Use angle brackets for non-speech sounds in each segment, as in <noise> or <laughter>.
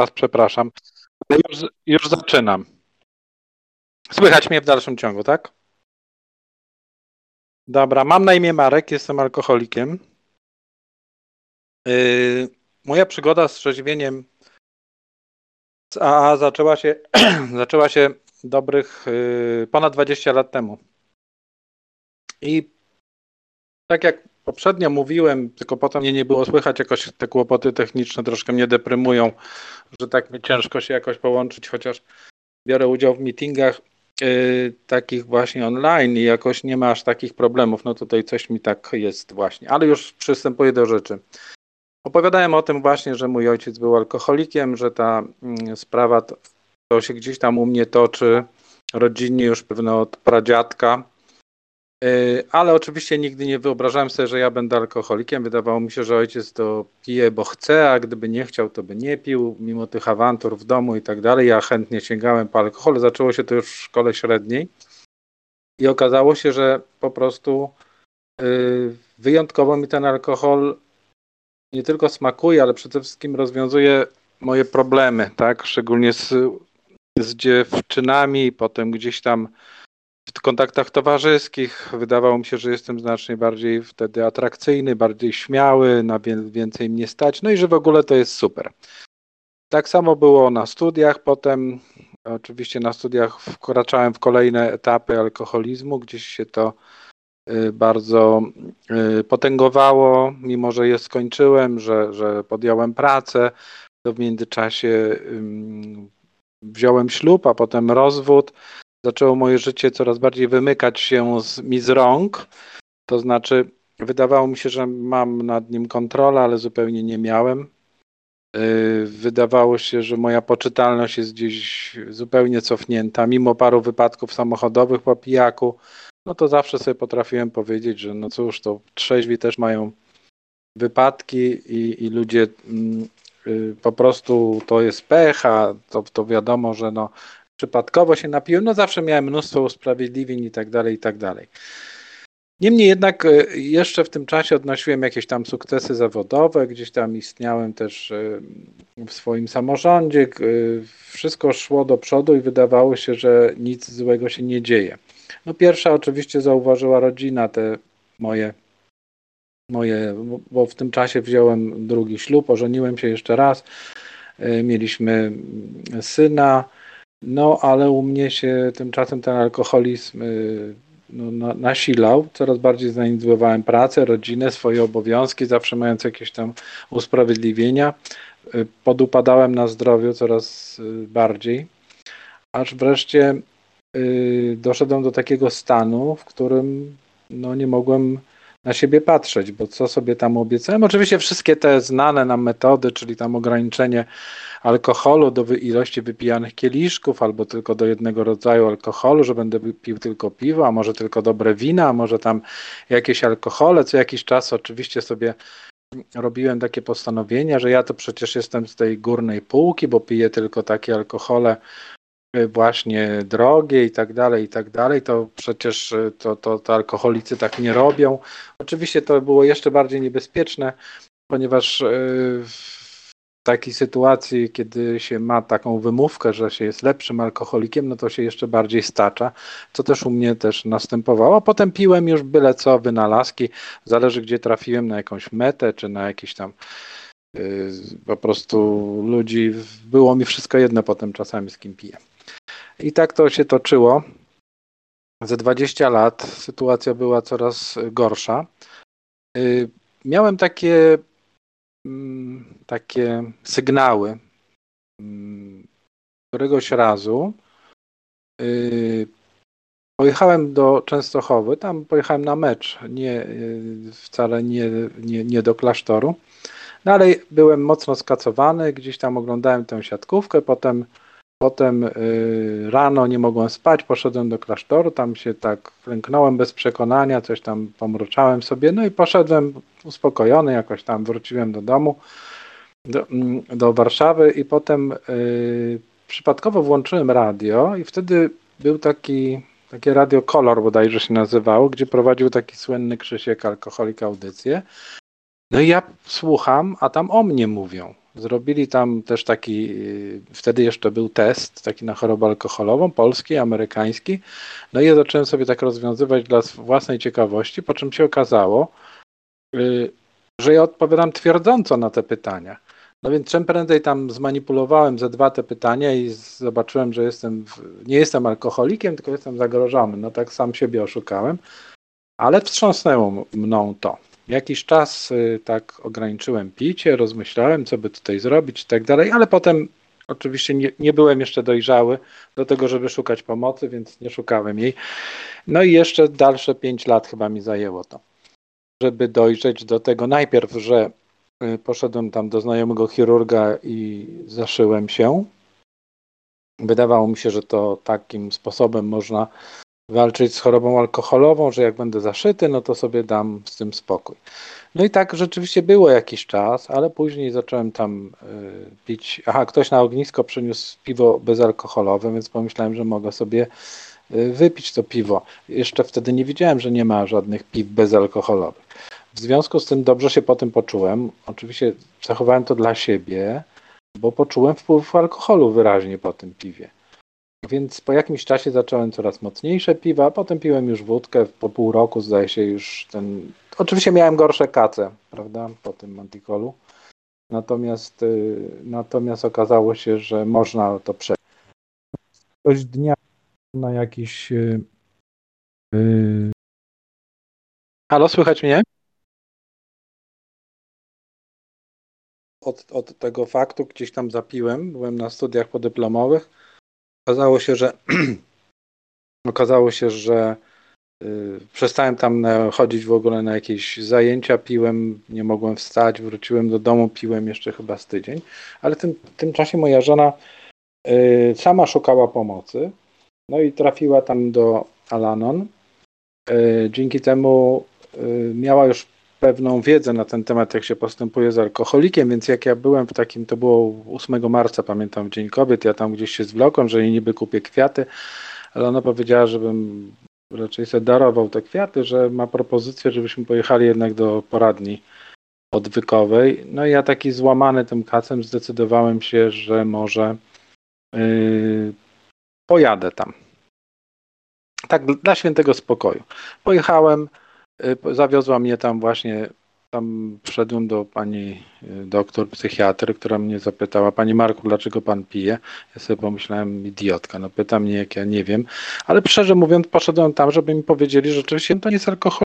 raz przepraszam. Już, już zaczynam. Słychać mnie w dalszym ciągu, tak? Dobra, mam na imię Marek, jestem alkoholikiem. Yy, moja przygoda z trzeźwieniem z AA zaczęła się, <clears throat> zaczęła się dobrych yy, ponad 20 lat temu. I tak jak poprzednio mówiłem, tylko potem mnie nie było słychać, jakoś te kłopoty techniczne troszkę mnie deprymują, że tak mi ciężko się jakoś połączyć, chociaż biorę udział w meetingach yy, takich właśnie online i jakoś nie ma aż takich problemów. No tutaj coś mi tak jest właśnie, ale już przystępuję do rzeczy. Opowiadałem o tym właśnie, że mój ojciec był alkoholikiem, że ta mm, sprawa to, to się gdzieś tam u mnie toczy rodzinnie już pewno od pradziadka, yy, ale oczywiście nigdy nie wyobrażałem sobie, że ja będę alkoholikiem. Wydawało mi się, że ojciec to pije, bo chce, a gdyby nie chciał, to by nie pił, mimo tych awantur w domu i tak dalej. Ja chętnie sięgałem po alkohol. Zaczęło się to już w szkole średniej i okazało się, że po prostu yy, wyjątkowo mi ten alkohol nie tylko smakuje, ale przede wszystkim rozwiązuje moje problemy, tak? Szczególnie z, z dziewczynami, potem gdzieś tam w kontaktach towarzyskich wydawało mi się, że jestem znacznie bardziej wtedy atrakcyjny, bardziej śmiały, na więcej mnie stać, no i że w ogóle to jest super. Tak samo było na studiach, potem oczywiście na studiach wkraczałem w kolejne etapy alkoholizmu, gdzieś się to Y, bardzo y, potęgowało, mimo że je skończyłem, że, że podjąłem pracę, to w międzyczasie wziąłem ślub, a potem rozwód. Zaczęło moje życie coraz bardziej wymykać się z, mi z rąk. To znaczy, wydawało mi się, że mam nad nim kontrolę, ale zupełnie nie miałem. Y, wydawało się, że moja poczytalność jest gdzieś zupełnie cofnięta, mimo paru wypadków samochodowych po pijaku no to zawsze sobie potrafiłem powiedzieć, że no cóż, to trzeźwi też mają wypadki i, i ludzie mm, y, po prostu to jest pecha, to, to wiadomo, że no przypadkowo się napiłem, no zawsze miałem mnóstwo usprawiedliwień i tak dalej, i tak dalej. Niemniej jednak y, jeszcze w tym czasie odnosiłem jakieś tam sukcesy zawodowe, gdzieś tam istniałem też y, w swoim samorządzie, wszystko szło do przodu i wydawało się, że nic złego się nie dzieje. No pierwsza oczywiście zauważyła rodzina te moje, moje, bo w tym czasie wziąłem drugi ślub, ożeniłem się jeszcze raz, e, mieliśmy syna, no ale u mnie się tymczasem ten alkoholizm e, no, nasilał, coraz bardziej zaniedbywałem pracę, rodzinę, swoje obowiązki, zawsze mając jakieś tam usprawiedliwienia. E, podupadałem na zdrowiu coraz bardziej, aż wreszcie Y, doszedłem do takiego stanu, w którym no, nie mogłem na siebie patrzeć, bo co sobie tam obiecałem? Oczywiście wszystkie te znane nam metody, czyli tam ograniczenie alkoholu do ilości wypijanych kieliszków, albo tylko do jednego rodzaju alkoholu, że będę pił tylko piwo, a może tylko dobre wina, a może tam jakieś alkohole. Co jakiś czas oczywiście sobie robiłem takie postanowienia, że ja to przecież jestem z tej górnej półki, bo piję tylko takie alkohole, właśnie drogie i tak dalej, i tak dalej, to przecież e, to, to, to alkoholicy tak nie robią. Oczywiście to było jeszcze bardziej niebezpieczne, ponieważ e, w takiej sytuacji, kiedy się ma taką wymówkę, że się jest lepszym alkoholikiem, no to się jeszcze bardziej stacza, co też u mnie też następowało. A potem piłem już byle co, wynalazki, zależy gdzie trafiłem, na jakąś metę, czy na jakiś tam po prostu ludzi, było mi wszystko jedno potem czasami z kim piję. I tak to się toczyło. Ze 20 lat sytuacja była coraz gorsza. Y, miałem takie, mm, takie sygnały. Mm, któregoś razu y, pojechałem do Częstochowy, tam pojechałem na mecz, nie, y, wcale nie, nie, nie do klasztoru. Dalej byłem mocno skacowany, gdzieś tam oglądałem tę siatkówkę, potem Potem y, rano nie mogłem spać, poszedłem do klasztoru, tam się tak klęknąłem bez przekonania, coś tam pomruczałem sobie, no i poszedłem uspokojony, jakoś tam wróciłem do domu, do, mm, do Warszawy i potem y, przypadkowo włączyłem radio i wtedy był taki, takie radio Kolor bodajże się nazywało, gdzie prowadził taki słynny Krzysiek Alkoholik audycję. No i ja słucham, a tam o mnie mówią Zrobili tam też taki, y, wtedy jeszcze był test, taki na chorobę alkoholową, polski, amerykański. No i ja zacząłem sobie tak rozwiązywać dla własnej ciekawości, po czym się okazało, y, że ja odpowiadam twierdząco na te pytania. No więc czym prędzej tam zmanipulowałem ze dwa te pytania i zobaczyłem, że jestem w, nie jestem alkoholikiem, tylko jestem zagrożony. No tak sam siebie oszukałem, ale wstrząsnęło mną to. Jakiś czas y, tak ograniczyłem picie, rozmyślałem, co by tutaj zrobić i tak dalej, ale potem oczywiście nie, nie byłem jeszcze dojrzały do tego, żeby szukać pomocy, więc nie szukałem jej. No i jeszcze dalsze pięć lat chyba mi zajęło to, żeby dojrzeć do tego najpierw, że y, poszedłem tam do znajomego chirurga i zaszyłem się. Wydawało mi się, że to takim sposobem można walczyć z chorobą alkoholową, że jak będę zaszyty, no to sobie dam z tym spokój. No i tak rzeczywiście było jakiś czas, ale później zacząłem tam y, pić. Aha, ktoś na ognisko przyniósł piwo bezalkoholowe, więc pomyślałem, że mogę sobie y, wypić to piwo. Jeszcze wtedy nie wiedziałem, że nie ma żadnych piw bezalkoholowych. W związku z tym dobrze się po tym poczułem. Oczywiście zachowałem to dla siebie, bo poczułem wpływ alkoholu wyraźnie po tym piwie. Więc po jakimś czasie zacząłem coraz mocniejsze piwa, potem piłem już wódkę. Po pół roku zdaje się już ten. Oczywiście miałem gorsze kace, prawda, po tym Manticolu. Natomiast, y, natomiast okazało się, że można to przejść. Ktoś dnia na jakiś. Yy... Halo, słychać mnie? Od, od tego faktu gdzieś tam zapiłem, byłem na studiach podyplomowych Okazało się, że <clears throat> okazało się, że y, przestałem tam chodzić w ogóle na jakieś zajęcia, piłem, nie mogłem wstać, wróciłem do domu, piłem jeszcze chyba z tydzień, ale tym, w tym czasie moja żona y, sama szukała pomocy, no i trafiła tam do Alanon. Y, dzięki temu miała już pewną wiedzę na ten temat, jak się postępuje z alkoholikiem, więc jak ja byłem w takim, to było 8 marca, pamiętam, w Dzień Kobiet, ja tam gdzieś się zwlokłem, że jej niby kupię kwiaty, ale ona powiedziała, żebym raczej sobie darował te kwiaty, że ma propozycję, żebyśmy pojechali jednak do poradni odwykowej. No i ja taki złamany tym kacem zdecydowałem się, że może yy, pojadę tam. Tak dla świętego spokoju. Pojechałem, zawiozła mnie tam właśnie, tam wszedłem do pani y, doktor, psychiatry, która mnie zapytała, Pani Marku, dlaczego Pan pije? Ja sobie pomyślałem, idiotka, no pyta mnie, jak ja nie wiem, ale szczerze mówiąc poszedłem tam, żeby mi powiedzieli, że oczywiście to nie jest alkohol,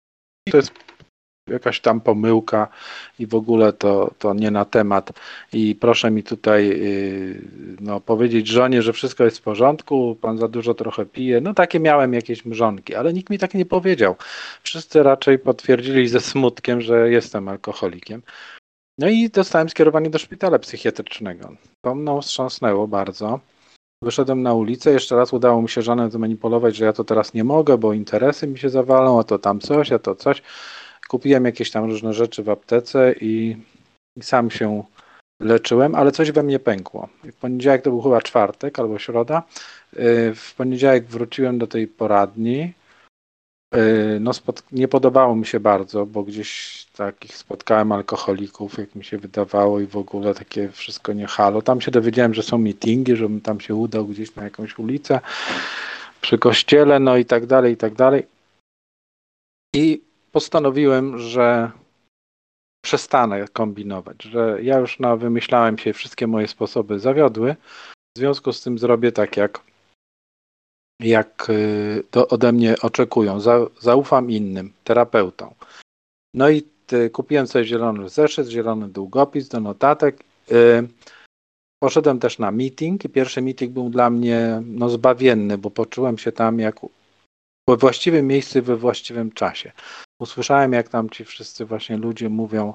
to jest jakaś tam pomyłka i w ogóle to, to nie na temat. I proszę mi tutaj y, no, powiedzieć żonie, że wszystko jest w porządku, pan za dużo trochę pije. No takie miałem jakieś mrzonki, ale nikt mi tak nie powiedział. Wszyscy raczej potwierdzili ze smutkiem, że jestem alkoholikiem. No i dostałem skierowanie do szpitala psychiatrycznego. To mną wstrząsnęło bardzo. Wyszedłem na ulicę, jeszcze raz udało mi się żonę zmanipulować, że ja to teraz nie mogę, bo interesy mi się zawalą, a to tam coś, a to coś. Kupiłem jakieś tam różne rzeczy w aptece i, i sam się leczyłem, ale coś we mnie pękło. W poniedziałek to był chyba czwartek albo środa. Y, w poniedziałek wróciłem do tej poradni. Y, no, nie podobało mi się bardzo, bo gdzieś takich spotkałem alkoholików, jak mi się wydawało, i w ogóle takie wszystko nie halo. Tam się dowiedziałem, że są meetingi, żebym tam się udał gdzieś na jakąś ulicę przy kościele, no i tak dalej, i tak dalej. I postanowiłem, że przestanę kombinować, że ja już na wymyślałem się, wszystkie moje sposoby zawiodły. W związku z tym zrobię tak, jak, jak y, to ode mnie oczekują. Za, zaufam innym, terapeutom. No i ty, kupiłem sobie zielony zeszyt, zielony długopis do notatek. Y, poszedłem też na meeting i pierwszy meeting był dla mnie no, zbawienny, bo poczułem się tam jak we właściwym miejscu we właściwym czasie usłyszałem, jak tam ci wszyscy właśnie ludzie mówią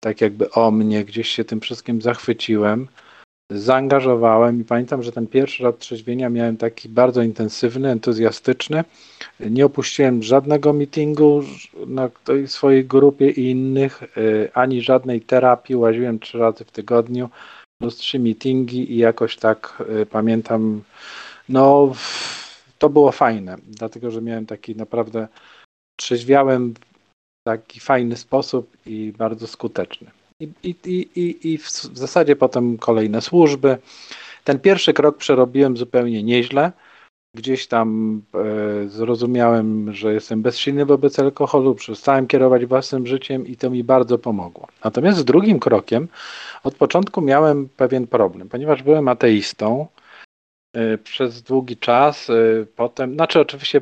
tak jakby o mnie, gdzieś się tym wszystkim zachwyciłem, zaangażowałem i pamiętam, że ten pierwszy rok trzeźwienia miałem taki bardzo intensywny, entuzjastyczny. Nie opuściłem żadnego meetingu na swojej grupie i innych, y, ani żadnej terapii. Łaziłem trzy razy w tygodniu, plus trzy meetingi i jakoś tak y, pamiętam, no to było fajne, dlatego że miałem taki naprawdę trzeźwiałem w taki fajny sposób i bardzo skuteczny. I, i, i, i w zasadzie potem kolejne służby. Ten pierwszy krok przerobiłem zupełnie nieźle. Gdzieś tam e, zrozumiałem, że jestem bezsilny wobec alkoholu, przestałem kierować własnym życiem i to mi bardzo pomogło. Natomiast z drugim krokiem od początku miałem pewien problem, ponieważ byłem ateistą e, przez długi czas. E, potem, znaczy oczywiście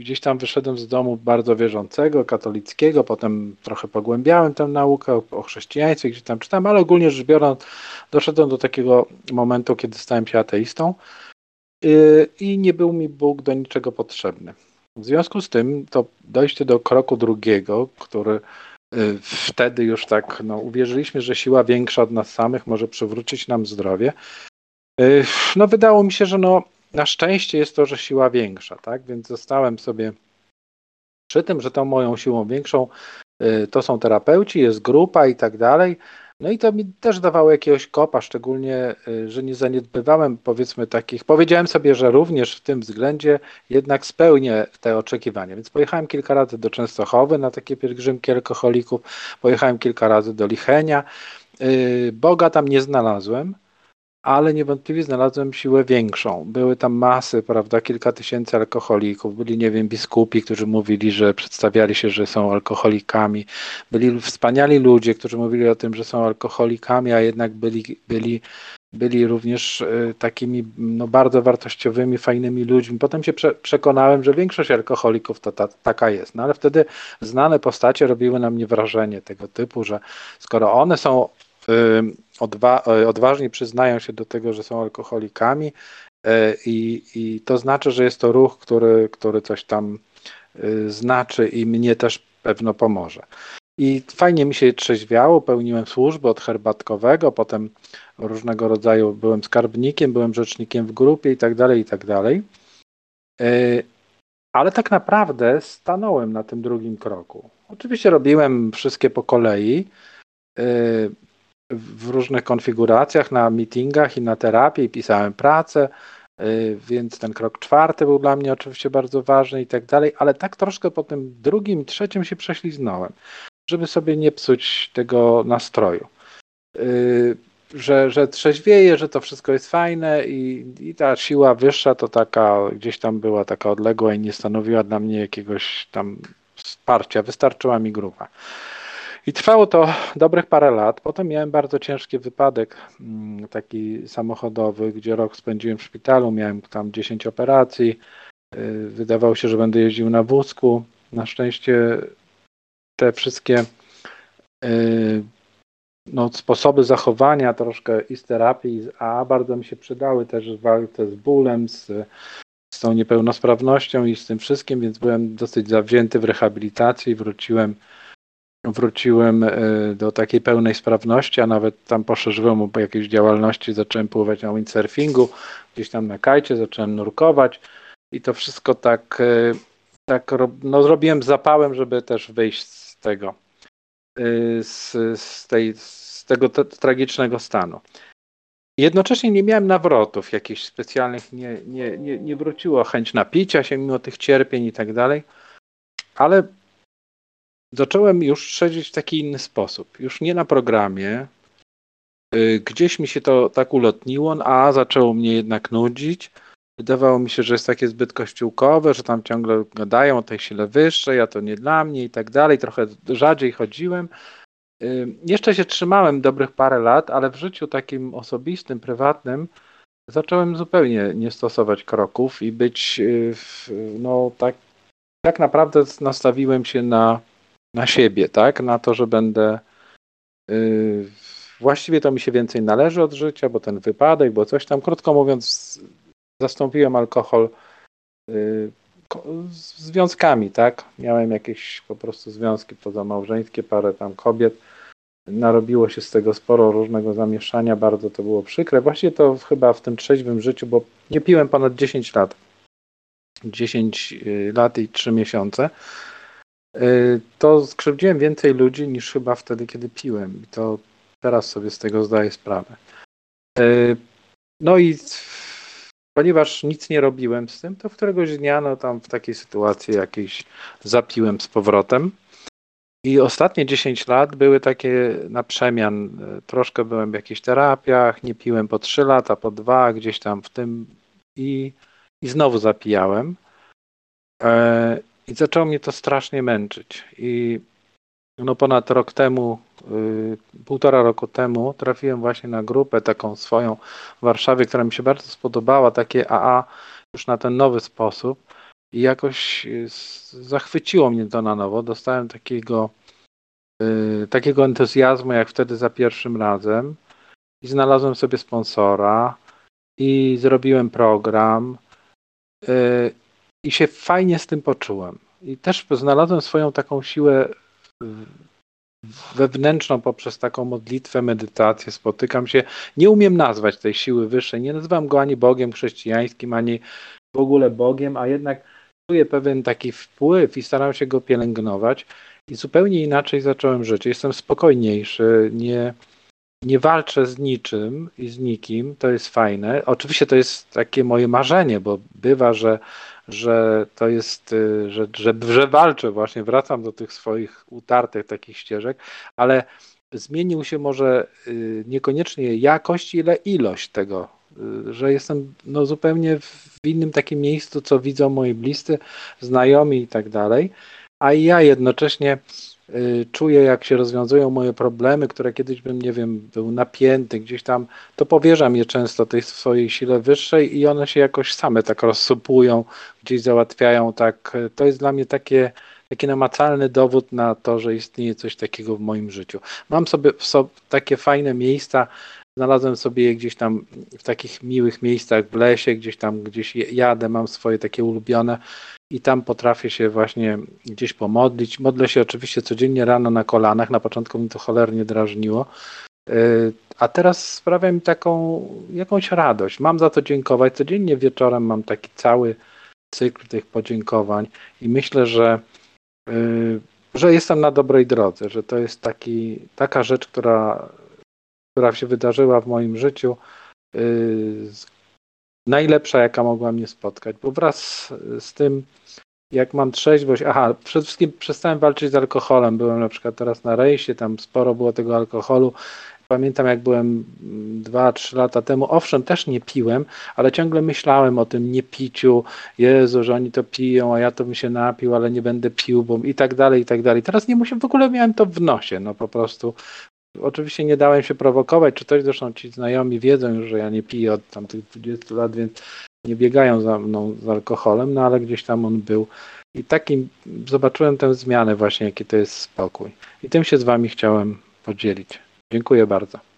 gdzieś tam wyszedłem z domu bardzo wierzącego, katolickiego, potem trochę pogłębiałem tę naukę o chrześcijaństwie, gdzieś tam czytałem, ale ogólnie rzecz biorąc doszedłem do takiego momentu, kiedy stałem się ateistą y, i nie był mi Bóg do niczego potrzebny. W związku z tym to dojście do kroku drugiego, który y, wtedy już tak no, uwierzyliśmy, że siła większa od nas samych może przywrócić nam zdrowie. Y, no wydało mi się, że no na szczęście jest to, że siła większa, tak? Więc zostałem sobie przy tym, że tą moją siłą większą y, to są terapeuci, jest grupa i tak dalej. No i to mi też dawało jakiegoś kopa, szczególnie, y, że nie zaniedbywałem powiedzmy takich, powiedziałem sobie, że również w tym względzie jednak spełnię te oczekiwania. Więc pojechałem kilka razy do Częstochowy na takie pielgrzymki alkoholików, pojechałem kilka razy do Lichenia. Y, Boga tam nie znalazłem, ale niewątpliwie znalazłem siłę większą. Były tam masy, prawda, kilka tysięcy alkoholików. Byli, nie wiem, biskupi, którzy mówili, że przedstawiali się, że są alkoholikami. Byli wspaniali ludzie, którzy mówili o tym, że są alkoholikami, a jednak byli, byli, byli również e, takimi no, bardzo wartościowymi, fajnymi ludźmi. Potem się prze, przekonałem, że większość alkoholików to ta, taka jest. No ale wtedy znane postacie robiły na mnie wrażenie tego typu, że skoro one są odwa e, odważni przyznają się do tego, że są alkoholikami e, i, i to znaczy, że jest to ruch, który, który coś tam znaczy i mnie też pewno pomoże. I fajnie mi się trzeźwiało, pełniłem służbę od herbatkowego, potem różnego rodzaju byłem skarbnikiem, byłem rzecznikiem w grupie i tak dalej, i tak dalej. Ale tak naprawdę stanąłem na tym drugim kroku. Oczywiście robiłem wszystkie po kolei w różnych konfiguracjach, na meetingach i na terapii, pisałem pracę, y, więc ten krok czwarty był dla mnie oczywiście bardzo ważny i tak dalej, ale tak troszkę po tym drugim, trzecim się prześliznąłem, żeby sobie nie psuć tego nastroju. Y, że, że trzeźwieje, że to wszystko jest fajne i, i ta siła wyższa to taka gdzieś tam była taka odległa i nie stanowiła dla mnie jakiegoś tam wsparcia, wystarczyła mi grupa. I trwało to dobrych parę lat. Potem miałem bardzo ciężki wypadek, mm, taki samochodowy, gdzie rok spędziłem w szpitalu. Miałem tam 10 operacji. Y, wydawało się, że będę jeździł na wózku. Na szczęście te wszystkie y, no, sposoby zachowania, troszkę i z terapii, a bardzo mi się przydały też w walce z bólem, z, z tą niepełnosprawnością i z tym wszystkim, więc byłem dosyć zawzięty w rehabilitacji. Wróciłem wróciłem e, do takiej pełnej sprawności, a nawet tam poszerzyłem po jakiejś działalności, zacząłem pływać na windsurfingu, gdzieś tam na kajcie, zacząłem nurkować i to wszystko tak, e, tak no, zrobiłem zapałem, żeby też wyjść z tego, e, z, z, tej, z tego tragicznego stanu. Jednocześnie nie miałem nawrotów jakichś specjalnych, nie, nie, nie, nie wróciło chęć napicia się mimo tych cierpień i tak dalej, ale zacząłem już śledzić w taki inny sposób. Już nie na programie. Y, gdzieś mi się to tak ulotniło, a zaczęło mnie jednak nudzić. Wydawało mi się, że jest takie zbyt kościółkowe, że tam ciągle gadają o tej sile wyższej, a to nie dla mnie i tak dalej. Trochę rzadziej chodziłem. Y, jeszcze się trzymałem dobrych parę lat, ale w życiu takim osobistym, prywatnym zacząłem zupełnie nie stosować kroków i być, y, no tak, tak naprawdę nastawiłem się na na siebie, tak? Na to, że będę. Yy, właściwie to mi się więcej należy od życia, bo ten wypadek, bo coś tam, krótko mówiąc, zastąpiłem alkohol yy, związkami, tak? Miałem jakieś po prostu związki pozamałżeńskie, parę tam kobiet. Narobiło się z tego sporo różnego zamieszania, bardzo to było przykre. Właściwie to chyba w tym trzeźwym życiu, bo nie piłem ponad 10 lat. 10 yy, lat i 3 miesiące. Y, to skrzywdziłem więcej ludzi niż chyba wtedy, kiedy piłem. I to teraz sobie z tego zdaję sprawę. Y, no i ponieważ nic nie robiłem z tym, to któregoś dnia, no tam w takiej sytuacji jakiejś zapiłem z powrotem. I ostatnie 10 lat były takie na przemian. Troszkę byłem w jakichś terapiach, nie piłem po 3 lata, po 2, gdzieś tam w tym i, i znowu zapijałem. I zaczęło mnie to strasznie męczyć. I no ponad rok temu, y, półtora roku temu trafiłem właśnie na grupę taką swoją w Warszawie, która mi się bardzo spodobała, takie AA już na ten nowy sposób i jakoś y, zachwyciło mnie to na nowo. Dostałem takiego, y, takiego entuzjazmu jak wtedy za pierwszym razem i znalazłem sobie sponsora i zrobiłem program i się fajnie z tym poczułem. I też znalazłem swoją taką siłę wewnętrzną poprzez taką modlitwę, medytację, spotykam się. Nie umiem nazwać tej siły wyższej, nie nazywam go ani Bogiem chrześcijańskim, ani w ogóle Bogiem, a jednak czuję pewien taki wpływ i staram się go pielęgnować. I zupełnie inaczej zacząłem żyć. Jestem spokojniejszy, nie, nie walczę z niczym i z nikim, to jest fajne. Oczywiście to jest takie moje marzenie, bo bywa, że że to jest, y, że, że, że walczę właśnie, wracam do tych swoich utartych takich ścieżek, ale zmienił się może y, niekoniecznie jakość, ile ilość tego, y, że jestem no, zupełnie w innym takim miejscu, co widzą moi bliscy, znajomi i tak dalej, a ja jednocześnie Y, czuję, jak się rozwiązują moje problemy, które kiedyś bym, nie wiem, był napięty gdzieś tam, to powierzam je często tej swojej sile wyższej i one się jakoś same tak rozsypują, gdzieś załatwiają, tak. To jest dla mnie takie, taki namacalny dowód na to, że istnieje coś takiego w moim życiu. Mam sobie, sobie takie fajne miejsca, znalazłem sobie je gdzieś tam w takich miłych miejscach w lesie, gdzieś tam gdzieś jadę, mam swoje takie ulubione i tam potrafię się właśnie gdzieś pomodlić. Modlę się oczywiście codziennie rano na kolanach. Na początku mi to cholernie drażniło. E, a teraz sprawia mi taką jakąś radość. Mam za to dziękować. Codziennie wieczorem mam taki cały cykl tych podziękowań i myślę, że, e, że jestem na dobrej drodze, że to jest taki, taka rzecz, która, która się wydarzyła w moim życiu, e, najlepsza, jaka mogła mnie spotkać, bo wraz z tym, jak mam trzeźwość, aha, przede wszystkim przestałem walczyć z alkoholem, byłem na przykład teraz na rejsie, tam sporo było tego alkoholu, Pamiętam, jak byłem 2-3 lata temu, owszem, też nie piłem, ale ciągle myślałem o tym niepiciu. Jezu, że oni to piją, a ja to bym się napił, ale nie będę pił, bo i tak dalej, i tak dalej. Teraz nie muszę, w ogóle miałem to w nosie, no po prostu Oczywiście nie dałem się prowokować, czy coś, zresztą ci znajomi wiedzą już, że ja nie piję od tamtych 20 lat, więc nie biegają za mną z alkoholem, no ale gdzieś tam on był. I takim zobaczyłem tę zmianę właśnie, jaki to jest spokój. I tym się z wami chciałem podzielić. Dziękuję bardzo.